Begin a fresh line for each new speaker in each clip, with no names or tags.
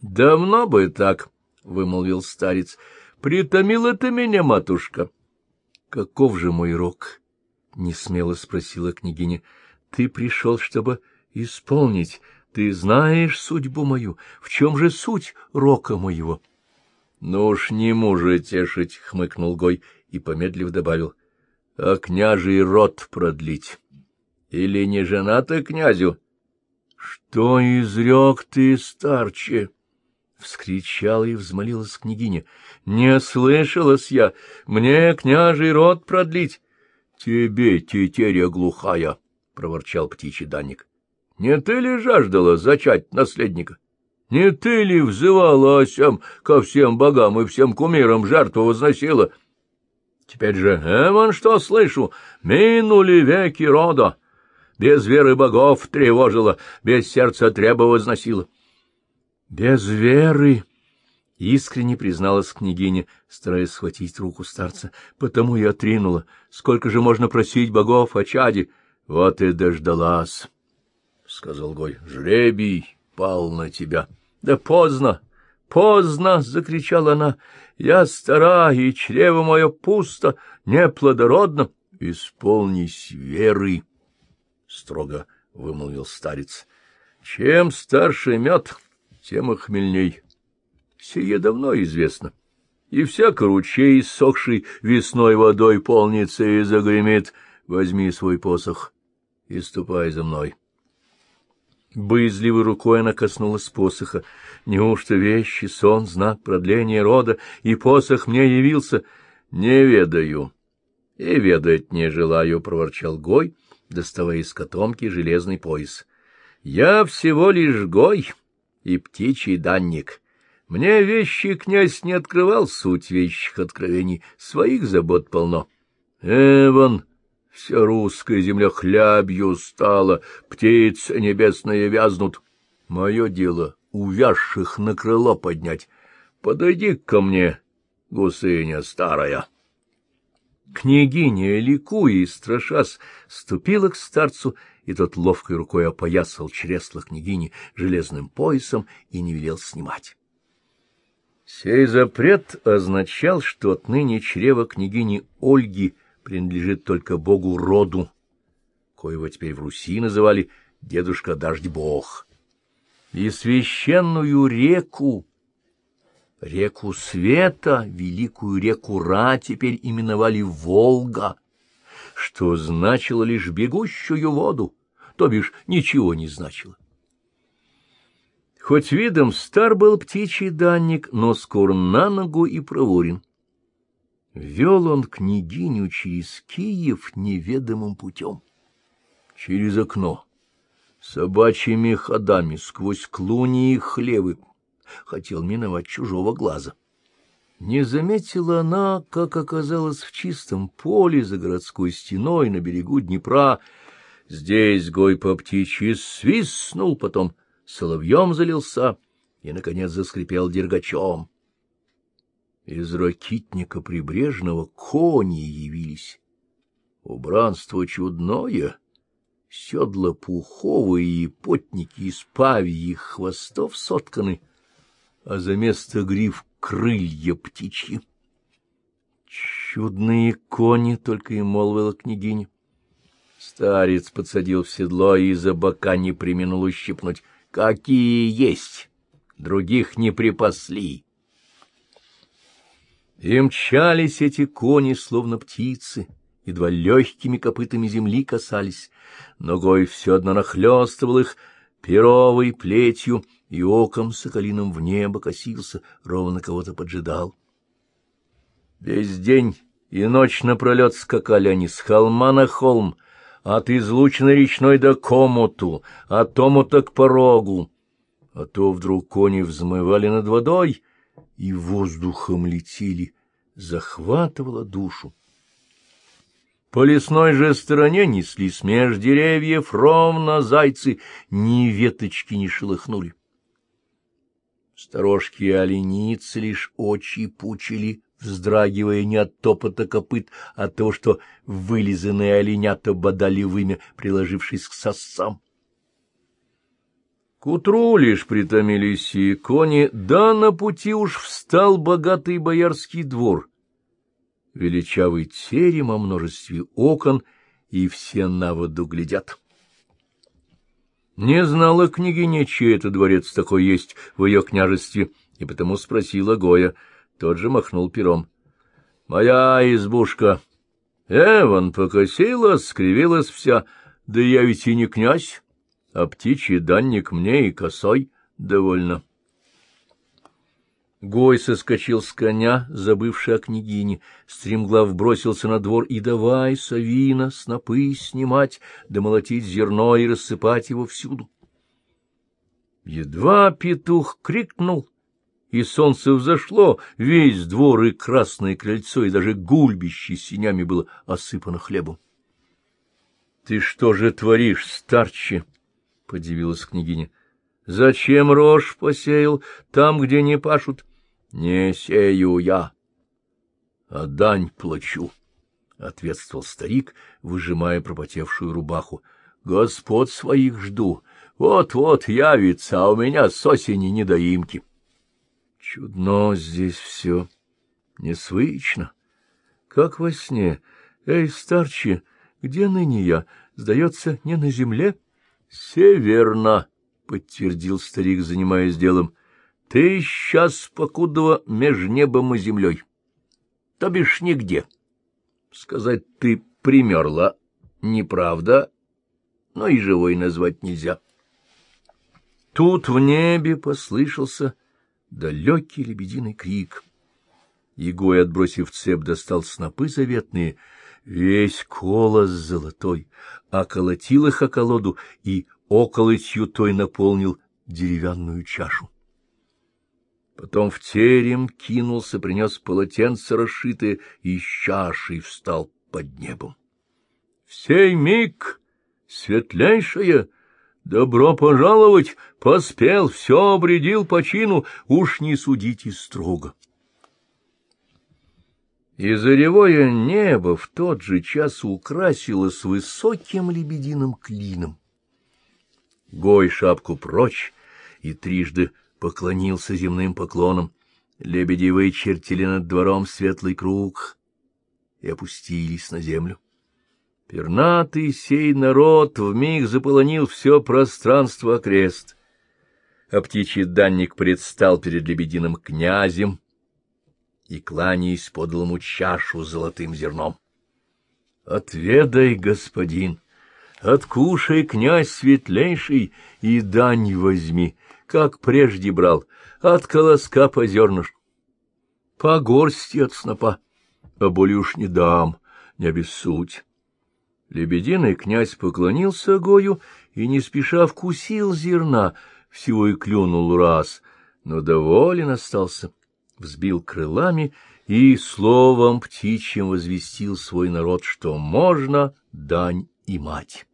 — Давно бы так, — вымолвил старец. — Притомила ты меня, матушка. — Каков же мой рок? — несмело спросила княгиня. — Ты пришел, чтобы исполнить. Ты знаешь судьбу мою. В чем же суть рока моего? — Ну уж не мужа тешить, — хмыкнул Гой и, помедлив, добавил. — А княжий род продлить. Или не жена ты князю? — Что изрек ты, старче? —— вскричала и взмолилась княгиня. — Не слышалась я! Мне княжий род продлить! — Тебе, тетеря глухая! — проворчал птичий данник. — Не ты ли жаждала зачать наследника? Не ты ли взывала осям ко всем богам и всем кумирам жертву возносила? Теперь же, эван, что слышу, минули веки рода. Без веры богов тревожила, без сердца треба возносила. — без веры, — искренне призналась княгиня, стараясь схватить руку старца, — потому и отринула. Сколько же можно просить богов о чаде? Вот и дождалась, — сказал Гой. — Жребий пал на тебя. — Да поздно, поздно! — закричала она. — Я стара, и чрево мое пусто, неплодородно. — Исполнись веры, — строго вымолвил старец. — Чем старше мед, тем и хмельней. Сие давно известно. И всяко ручей, сохший весной водой, полнится и загремит. Возьми свой посох и ступай за мной. Боязливой рукой она коснулась посоха. Неужто вещи, сон, знак продления рода, и посох мне явился? Не ведаю. И ведать не желаю, — проворчал Гой, доставая из котомки железный пояс. Я всего лишь Гой, и птичий данник. Мне вещи князь не открывал суть вещих откровений, своих забот полно. Эван, вся русская земля хлябью стала, птицы небесные вязнут. Мое дело увязших на крыло поднять. Подойди ко мне, гусыня старая. Княгиня, ликуя и страшась, ступила к старцу и тот ловкой рукой опоясал чресло княгини железным поясом и не велел снимать. Сей запрет означал, что отныне чрево княгини Ольги принадлежит только богу роду, коего теперь в Руси называли дедушка Дождь-бог. И священную реку, реку света, великую реку Ра, теперь именовали Волга — что значило лишь бегущую воду, то бишь ничего не значило. Хоть видом стар был птичий данник, но скоро на ногу и проворен. Вел он княгиню через Киев неведомым путем. Через окно, собачьими ходами, сквозь клуни и хлевы, хотел миновать чужого глаза. Не заметила она, как оказалась в чистом поле за городской стеной на берегу Днепра. Здесь гой по птичьи свистнул, потом соловьем залился и, наконец, заскрипел дергачом. Из ракитника прибрежного кони явились. Убранство чудное, седла пуховые и потники из павьих хвостов сотканы, а за место гриф крылья птичьи. Чудные кони, только и молвила княгиня. Старец подсадил в седло и за бока не применул ущипнуть. Какие есть, других не припасли. И мчались эти кони, словно птицы, едва легкими копытами земли касались. Ногой все одно нахлестывал их перовой плетью, и оком соколиным в небо косился, ровно кого-то поджидал. Весь день и ночь напролет скакали они с холма на холм, от излученной речной до комуту, от омута к порогу. А то вдруг кони взмывали над водой и воздухом летели, захватывало душу. По лесной же стороне неслись меж деревьев ровно зайцы, ни веточки не шелохнули. Сторожки и оленицы лишь очи пучили, вздрагивая не от топота копыт, а от того, что вылизанные оленята бодали вымя, приложившись к сосам. К утру лишь притомились и кони, да на пути уж встал богатый боярский двор. Величавый терем о множестве окон, и все на воду глядят. Не знала княгиня, чей это дворец такой есть в ее княжестве, и потому спросила Гоя. Тот же махнул пером. — Моя избушка. Эван покосилась, скривилась вся. Да я ведь и не князь, а птичий данник мне и косой довольно. Гой соскочил с коня, забывший о княгине, стремглав бросился на двор и давай совина, снопы снимать, да молотить зерно и рассыпать его всюду. Едва петух крикнул, и солнце взошло, весь двор и красное крыльцо, и даже гульбище синями было осыпано хлебом. — Ты что же творишь, старче? — подивилась княгиня. — Зачем рожь посеял там, где не пашут? — Не сею я, а дань плачу, — ответствовал старик, выжимая пропотевшую рубаху. — Господ своих жду. Вот-вот явится, а у меня с осени недоимки. Чудно здесь все, несвычно, как во сне. Эй, старче, где ныне я? Сдается, не на земле? — Северно, — подтвердил старик, занимаясь делом. Ты сейчас покудова меж небом и землей. То бишь нигде. Сказать ты примерла, неправда, но и живой назвать нельзя. Тут в небе послышался далекий лебединый крик. Егой, отбросив цепь, достал снопы заветные, весь колос золотой, околотил их о колоду и околотью той наполнил деревянную чашу. Потом в терем кинулся, принес полотенце расшитое и с чашей встал под небом. — В сей миг, светлейшая, добро пожаловать, поспел, все обредил по чину, уж не судите строго. И заревое небо в тот же час украсилось высоким лебединым клином. Гой шапку прочь и трижды поклонился земным поклоном. Лебеди вычертили над двором светлый круг и опустились на землю. Пернатый сей народ вмиг заполонил все пространство окрест. А птичий данник предстал перед лебединым князем и, кланяясь, подал ему чашу золотым зерном. — Отведай, господин, откушай, князь светлейший, и дань возьми — как прежде брал, от колоска по зернышку. По горсти от снопа, а более уж не дам, не обессудь. Лебединый князь поклонился Гою и не спеша вкусил зерна, всего и клюнул раз, но доволен остался, взбил крылами и словом птичьим возвестил свой народ, что можно дань и мать.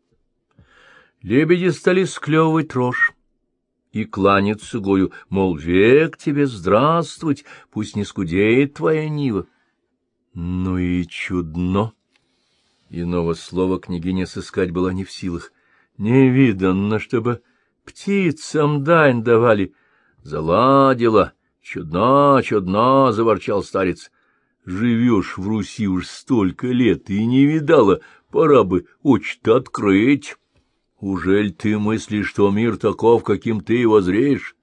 Лебеди стали склевывать рожь и кланяться Гою, мол, век тебе здравствовать, пусть не скудеет твоя нива. Ну и чудно! Иного слова княгиня сыскать была не в силах. Невиданно, чтобы птицам дань давали. Заладила, чудно, чудно, — заворчал старец. Живешь в Руси уж столько лет и не видала, пора бы очи-то открыть. Ужель ты мыслишь, что мир таков, каким ты его зреешь?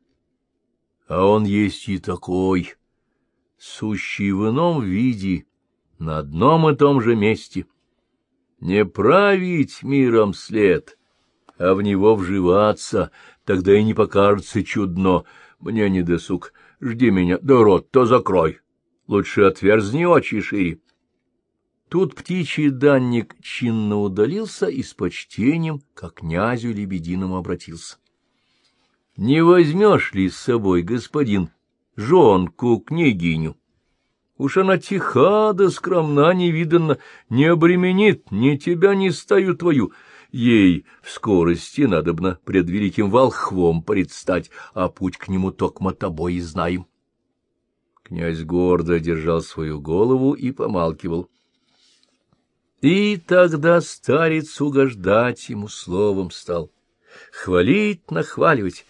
А он есть и такой, сущий в ином виде, на одном и том же месте. Не править миром след, а в него вживаться, тогда и не покажется чудно. Мне не досуг, жди меня, да рот-то закрой. Лучше отверзни очи шире. Тут птичий данник чинно удалился и с почтением, как князю Лебединому обратился. — Не возьмешь ли с собой, господин, жонку княгиню? Уж она тиха да скромна невиданно, не обременит ни тебя, ни стаю твою. Ей в скорости надобно пред великим волхвом предстать, а путь к нему токмо тобой и знаем. Князь гордо держал свою голову и помалкивал. И тогда старец угождать ему словом стал, хвалить, нахваливать,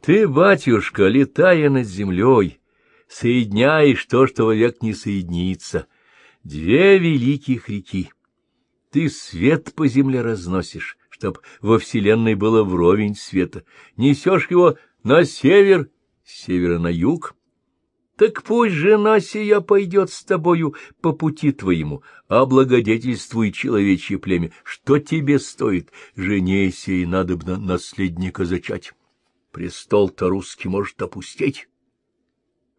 Ты, батюшка, летая над землей, соединяешь то, что вовек не соединится. Две великих реки. Ты свет по земле разносишь, чтоб во вселенной было вровень света. Несешь его на север, с севера на юг. Так пусть жена сия пойдет с тобою по пути твоему, облагодетельствуй человечье племя. Что тебе стоит, жене сей надобно наследника зачать? Престол-то русский может опустить.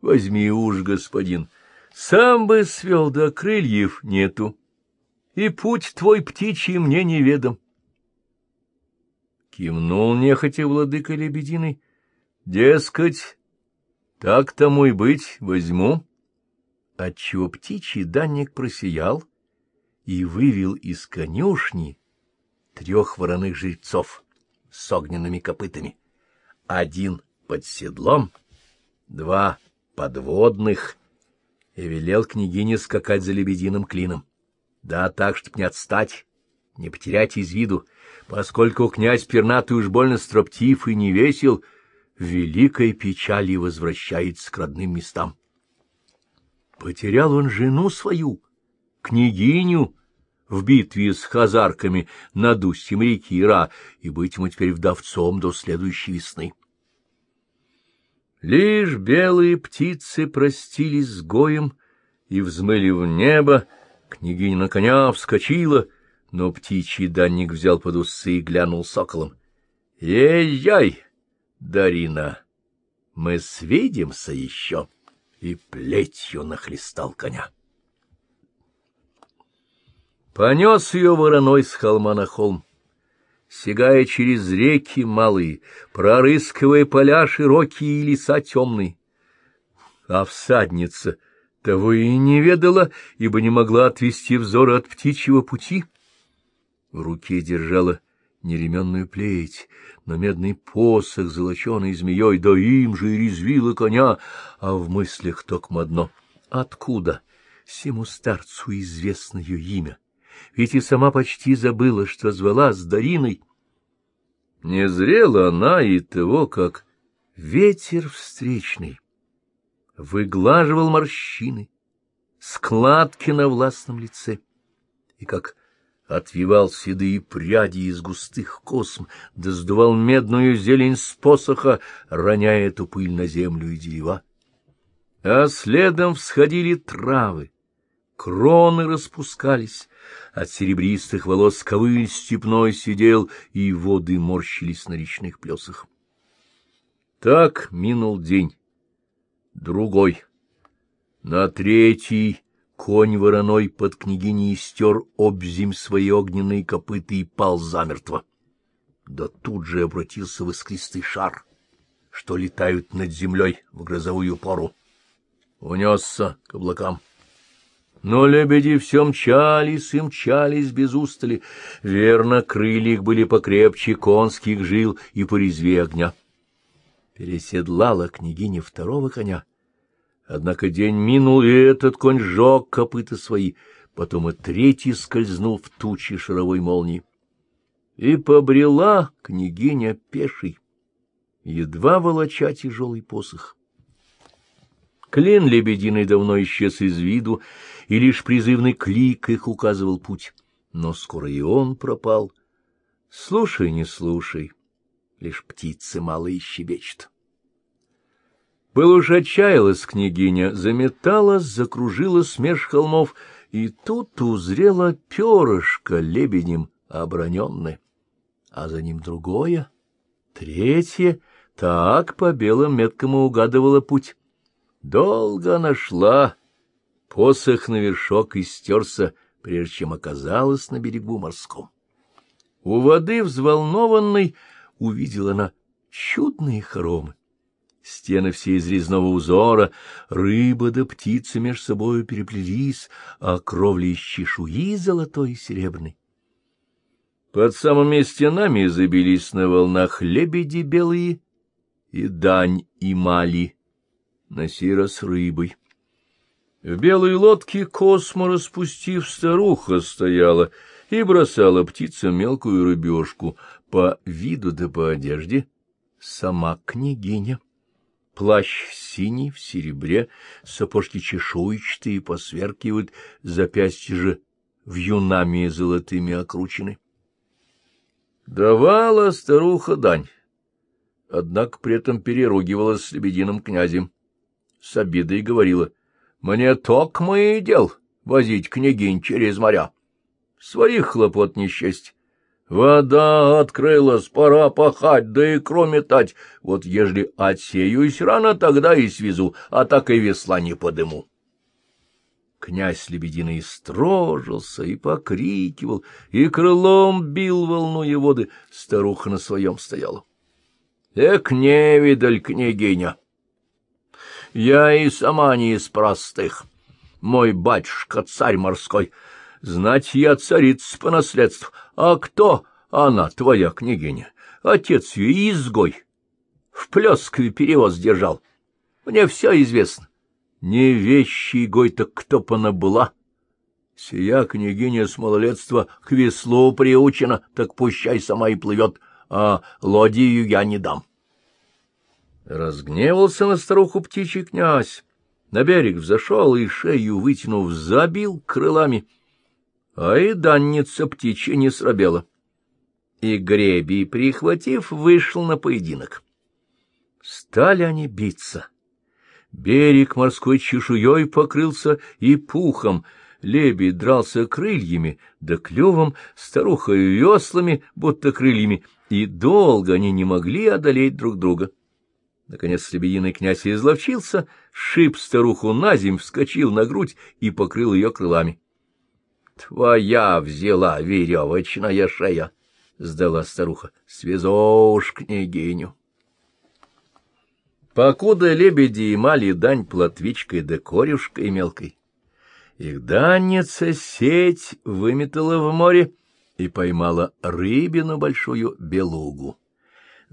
Возьми уж, господин, сам бы свел, да крыльев нету, и путь твой птичий мне неведом. Кивнул нехотя владыка лебединый, дескать, так тому и быть, возьму. Отчего птичий данник просиял и вывел из конюшни трех вороных жрецов с огненными копытами. Один под седлом, два подводных, и велел княгине скакать за лебединым клином. Да так, чтоб не отстать, не потерять из виду, поскольку князь пернатый уж больно строптив и не весел, в великой печали возвращается к родным местам. Потерял он жену свою, княгиню, в битве с хазарками над устьем реки Ира, и быть ему теперь вдовцом до следующей весны. Лишь белые птицы простились с гоем и взмыли в небо, княгиня на коня вскочила, но птичий данник взял под усы и глянул соколом. — Ей-яй, Дарина, мы свидимся еще! И плетью нахлестал коня. Понес ее вороной с холма на холм сигая через реки малые, прорыскивая поля широкие и леса темные. А всадница того и не ведала, ибо не могла отвести взор от птичьего пути. В руке держала неременную плеть, но медный посох, золоченый змеей, да им же и резвила коня, а в мыслях токмо одно — откуда всему старцу известно ее имя? Ведь и сама почти забыла, что звала с Дариной. Не зрела она и того, как ветер встречный выглаживал морщины, складки на властном лице, и как отвивал седые пряди из густых косм, да сдувал медную зелень с посоха, роняя эту пыль на землю и дерева. А следом всходили травы, кроны распускались, от серебристых волос ковыль степной сидел, и воды морщились на речных плесах. Так минул день. Другой. На третий конь вороной под княгиней стер обзим свои огненные копыта и пал замертво. Да тут же обратился в искристый шар, что летают над землей в грозовую пору. Унесся к облакам. Но лебеди все мчались и мчались без устали. Верно, крылья их были покрепче конских жил и порезвее огня. Переседлала княгиня второго коня. Однако день минул, и этот конь сжег копыта свои, потом и третий скользнул в тучи шаровой молнии. И побрела княгиня пешей, едва волоча тяжелый посох. Клен лебединый давно исчез из виду, и лишь призывный клик их указывал путь. Но скоро и он пропал. Слушай, не слушай, лишь птицы малые щебечут. Был уж отчаялась княгиня, заметалась, закружилась меж холмов, и тут узрела перышко лебедем оброненное, а за ним другое, третье, так по белым меткам угадывала путь. Долго нашла, посох на вершок истерся, прежде чем оказалась на берегу морском. У воды взволнованной увидела она чудные хоромы. Стены все из резного узора, рыба да птицы меж собою переплелись, а кровли из чешуи золотой и серебряной. Под самыми стенами забились на волнах лебеди белые и дань и мали, на сей раз рыбой. В белой лодке космо распустив старуха стояла и бросала птицам мелкую рыбешку по виду да по одежде, сама княгиня. Плащ синий, в серебре, сапожки чешуйчатые посверкивают, запястья же вьюнами золотыми окручены. Давала старуха дань, однако при этом переругивалась с лебединым князем. С обидой говорила, — Мне ток мои дел возить княгинь через моря. Своих хлопот не счесть. Вода открылась, пора пахать, да и кроме тать. Вот ежели отсеюсь рано, тогда и свезу, а так и весла не подыму. Князь Лебединый строжился и покрикивал, и крылом бил волнуя воды. Старуха на своем стояла. Эк, невидаль, княгиня! Я и сама не из простых. Мой батюшка, царь морской, знать я царица по наследству, а кто она, твоя княгиня? Отец ее изгой. В Плескове перевоз держал. Мне все известно. Не вещи гой, так кто б она была? Сия княгиня с малолетства к веслу приучена, так пущай сама и плывет, а лодию я не дам. Разгневался на старуху птичий князь. На берег взошел и, шею вытянув, забил крылами — а и данница птичья не срабела. И гребий, прихватив, вышел на поединок. Стали они биться. Берег морской чешуей покрылся и пухом, лебедь дрался крыльями, да клювом, старуха веслами, будто крыльями, и долго они не могли одолеть друг друга. Наконец лебединый князь изловчился, шип старуху на земь, вскочил на грудь и покрыл ее крылами. — Твоя взяла веревочная шея, — сдала старуха. — Связошь княгиню. Покуда лебеди имали дань плотвичкой да корюшкой мелкой, их данница сеть выметала в море и поймала рыбину большую белугу.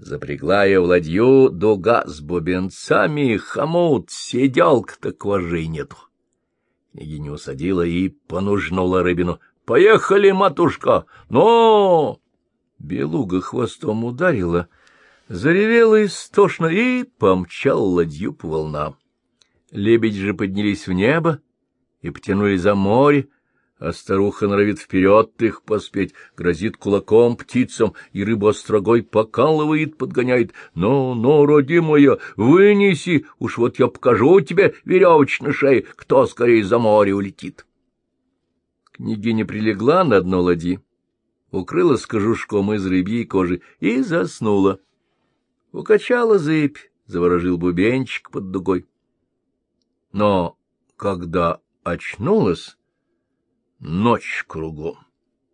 Запрягла в ладью дуга с бубенцами, хомут, сиделк, так вожей нету. Княгиня усадила и понужнула рыбину. — Поехали, матушка! Но! Белуга хвостом ударила, заревела истошно и помчал ладью по волнам. Лебеди же поднялись в небо и потянули за море, а старуха норовит вперед их поспеть, грозит кулаком птицам и рыбу острогой покалывает, подгоняет. «Ну, ну, родимая, вынеси, уж вот я покажу тебе веревочной шеи, кто скорее за море улетит». Княгиня прилегла на дно ладьи, укрылась кожушком из рыбьей кожи и заснула. Укачала зыбь, заворожил бубенчик под дугой. Но когда очнулась, Ночь кругом.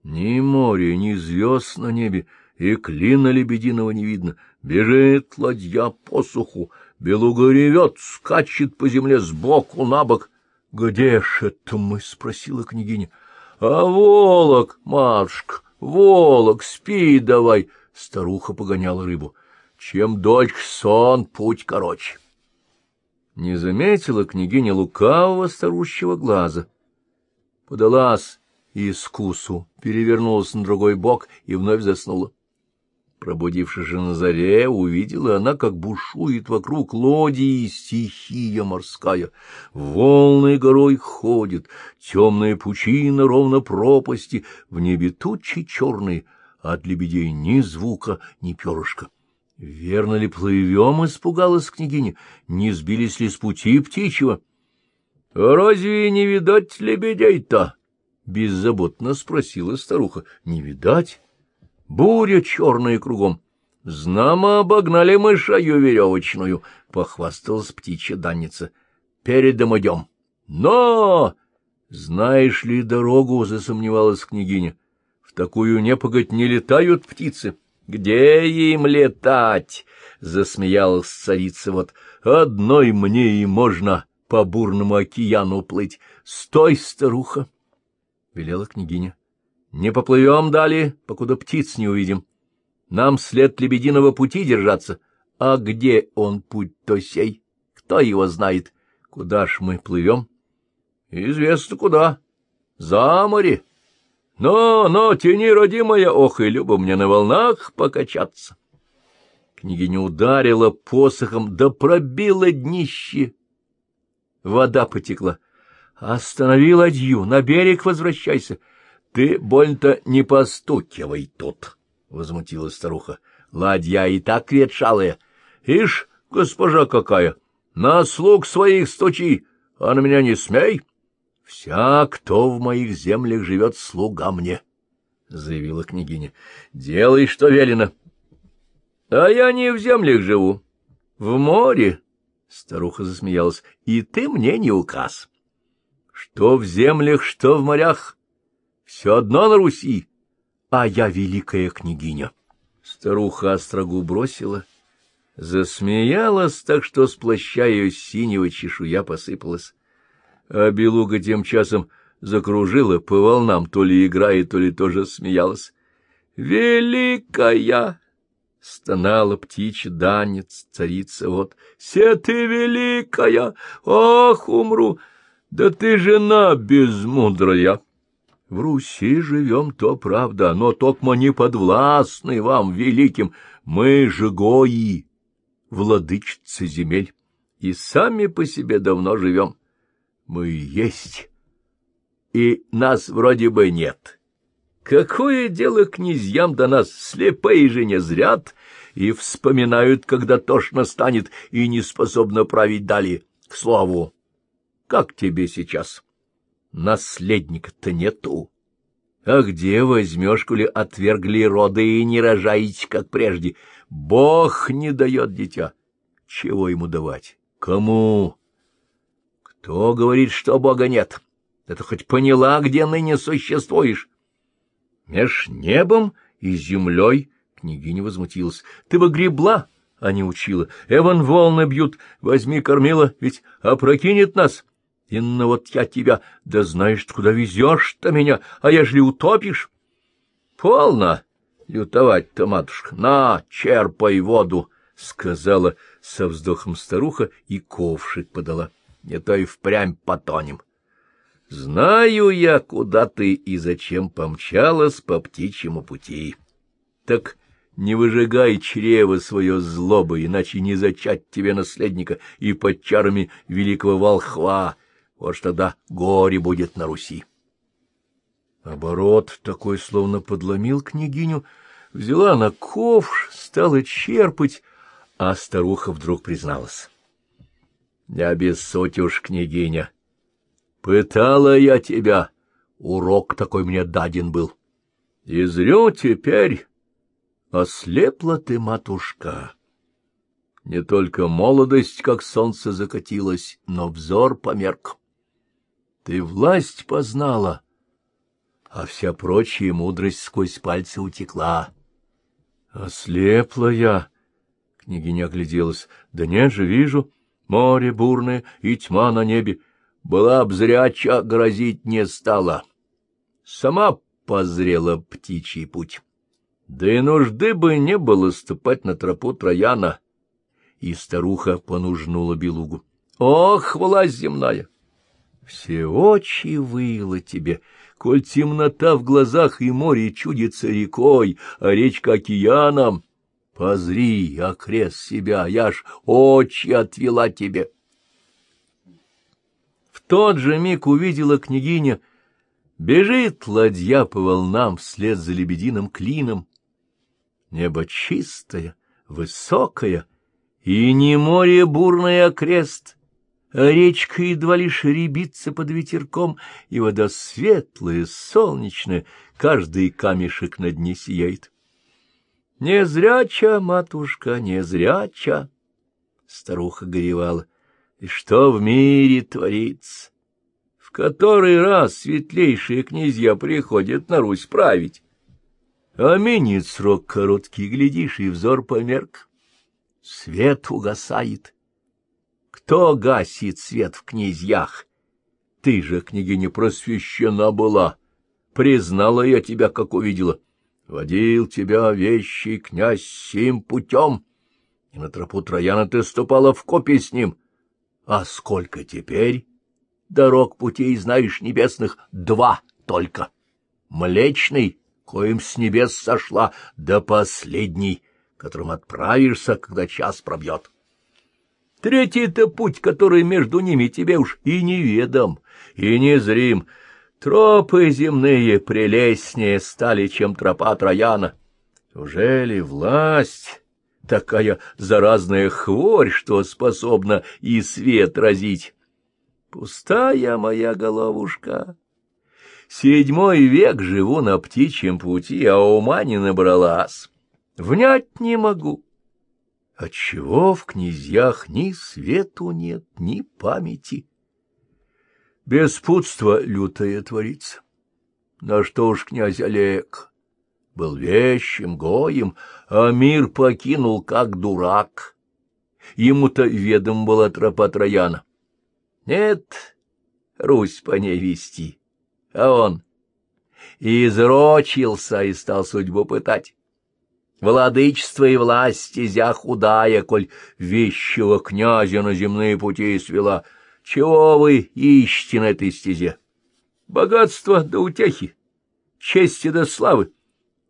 Ни моря, ни звезд на небе, и клина лебединого не видно. Бежит ладья по суху, белуга ревет, скачет по земле сбоку на бок. — Где ж это мы? — спросила княгиня. — А волок, матушка, волок, спи давай. Старуха погоняла рыбу. Чем дольше сон, путь короче. Не заметила княгиня лукавого старущего глаза — подалась искусу, перевернулась на другой бок и вновь заснула. Пробудившись на заре, увидела она, как бушует вокруг лодии стихия морская. Волны горой ходят, темная пучина ровно пропасти, в небе тучи черные, от лебедей ни звука, ни перышка. Верно ли плывем, испугалась княгиня, не сбились ли с пути птичьего? — Разве не видать лебедей-то? — беззаботно спросила старуха. — Не видать? Буря черная кругом. Знамо обогнали мы шаю веревочную, — похвасталась птичья данница. — Передом идем. — Но! Знаешь ли дорогу, — засомневалась княгиня. — В такую непогодь не летают птицы. — Где им летать? — засмеялась царица. — Вот одной мне и можно по бурному океану плыть. Стой, старуха! — велела княгиня. — Не поплывем далее, покуда птиц не увидим. Нам след лебединого пути держаться. А где он путь-то сей? Кто его знает? Куда ж мы плывем? — Известно куда. За море. Но, но, тяни, родимая, ох, и любо мне на волнах покачаться. Княгиня ударила посохом, да пробила днище. Вода потекла. Останови ладью, на берег возвращайся. Ты больно-то не постукивай тут, — возмутилась старуха. Ладья и так ветшалая. Ишь, госпожа какая, на слуг своих стучи, а на меня не смей. Вся, кто в моих землях живет, слуга мне, — заявила княгиня. Делай, что велено. — А я не в землях живу, в море, — старуха засмеялась, — и ты мне не указ. Что в землях, что в морях, все одно на Руси, а я великая княгиня. Старуха острогу бросила, засмеялась так, что с плаща ее синего чешуя посыпалась. А белуга тем часом закружила по волнам, то ли играя, то ли тоже смеялась. «Великая!» — стонала птичья данец, царица вот. «Се ты великая! Ах, умру! Да ты жена безмудрая!» В Руси живем, то правда, но токмо не подвластны вам, великим. Мы же гои, владычицы земель, и сами по себе давно живем. Мы есть, и нас вроде бы нет». Какое дело князьям до нас, слепые же не зрят, и вспоминают, когда тошно станет, и не способна править далее. К слову, как тебе сейчас? Наследника-то нету. А где возьмешь, коли отвергли роды и не рожаете, как прежде? Бог не дает дитя. Чего ему давать? Кому? Кто говорит, что Бога нет? Это хоть поняла, где ныне существуешь? Меж небом и землей, княгиня возмутилась, ты бы гребла, а не учила. Эван волны бьют, возьми кормила, ведь опрокинет нас. Инна, вот я тебя, да знаешь, куда везешь-то меня, а ежели утопишь? Полно лютовать-то, матушка, на, черпай воду, — сказала со вздохом старуха и ковшик подала. Не то и впрямь потонем. Знаю я, куда ты и зачем помчалась по птичьему пути. Так не выжигай чрево свое злобы, иначе не зачать тебе наследника и под чарами великого волхва. Вот ж тогда горе будет на Руси. Оборот такой словно подломил княгиню, взяла на ковш, стала черпать, а старуха вдруг призналась. — Не обессудь уж, княгиня, — Пытала я тебя, урок такой мне даден был. И зрю теперь, ослепла ты, матушка. Не только молодость, как солнце закатилась, но взор померк. Ты власть познала, а вся прочая мудрость сквозь пальцы утекла. Ослепла я, — княгиня огляделась, — да нет же, вижу, море бурное и тьма на небе, была б зряча, грозить не стала. Сама позрела птичий путь. Да и нужды бы не было ступать на тропу Трояна. И старуха понужнула белугу. Ох, власть земная! Все очи выила тебе, коль темнота в глазах и море чудится рекой, а речка океаном. Позри, окрест себя, я ж очи отвела тебе тот же миг увидела княгиня, бежит ладья по волнам вслед за лебединым клином. Небо чистое, высокое, и не море бурное окрест, а речка едва лишь рябится под ветерком, и вода светлая, солнечная, каждый камешек на дне сияет. Не зряча, матушка, не зряча, старуха горевала. И что в мире творится? В который раз светлейшие князья приходят на Русь править? А минит срок короткий, глядишь, и взор померк. Свет угасает. Кто гасит свет в князьях? Ты же, княгиня, просвещена была. Признала я тебя, как увидела. Водил тебя вещий князь сим путем, и на тропу Трояна ты ступала в копе с ним — а сколько теперь? Дорог путей, знаешь, небесных два только. Млечный, коим с небес сошла, да последний, которым отправишься, когда час пробьет. Третий-то путь, который между ними тебе уж и неведом, и незрим. Тропы земные прелестнее стали, чем тропа Трояна. Ужели власть такая заразная хворь, что способна и свет разить? Пустая моя головушка. Седьмой век живу на птичьем пути, а ума не набралась. Внять не могу. Отчего в князьях ни свету нет, ни памяти? Беспутство лютое творится. На что ж князь Олег был вещим, гоем, а мир покинул как дурак. Ему-то ведом была тропа Трояна. Нет, Русь по ней вести, а он изрочился и стал судьбу пытать. Владычество и власть стезя худая, коль вещего князя на земные пути свела. Чего вы ищете на этой стезе? Богатство до утехи, чести до славы.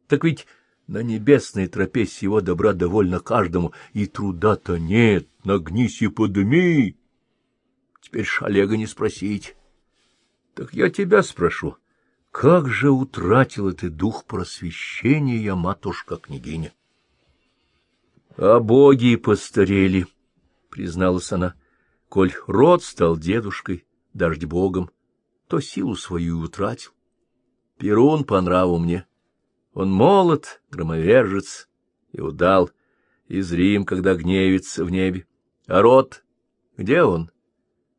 Так ведь на небесной тропе сего добра довольно каждому, и труда-то нет, нагнись и подыми. Теперь ж Олега не спросить. Так я тебя спрошу. Как же утратила ты дух просвещения, матушка-княгиня? — А боги постарели, — призналась она. Коль род стал дедушкой, дождь богом, то силу свою утратил. Перун по нраву мне. Он молод, громовержец, и удал, из Рим, когда гневится в небе. А род, где он?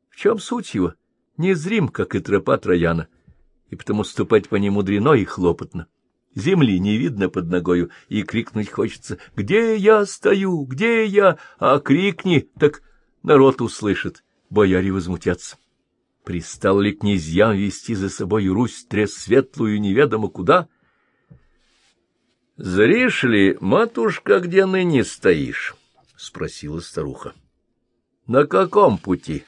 В чем суть его? Незрим, как и тропа Трояна, и потому ступать по нему мудрено и хлопотно. Земли не видно под ногою, и крикнуть хочется «Где я стою? Где я?» А крикни, так народ услышит, бояре возмутятся. Пристал ли князьям вести за собой Русь трес светлую неведомо куда? — Зришь ли, матушка, где ныне стоишь? — спросила старуха. — На каком пути?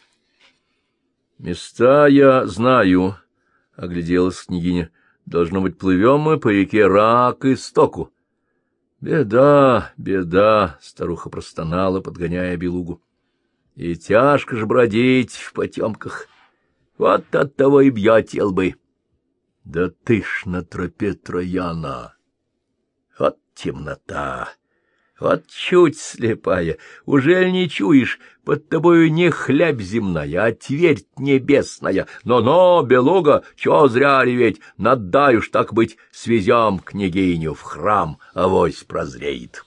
—— Места я знаю, — огляделась княгиня. — Должно быть, плывем мы по реке Рак и Стоку. — Беда, беда, — старуха простонала, подгоняя белугу. — И тяжко ж бродить в потемках. Вот от того и бьете лбы. — Да ты ж на тропе Трояна! Вот темнота! Вот чуть слепая, уже не чуешь, под тобою не хляб земная, а твердь небесная. Но-но, белуга, чё зря реветь, наддай уж так быть, свезем княгиню в храм, авось прозреет.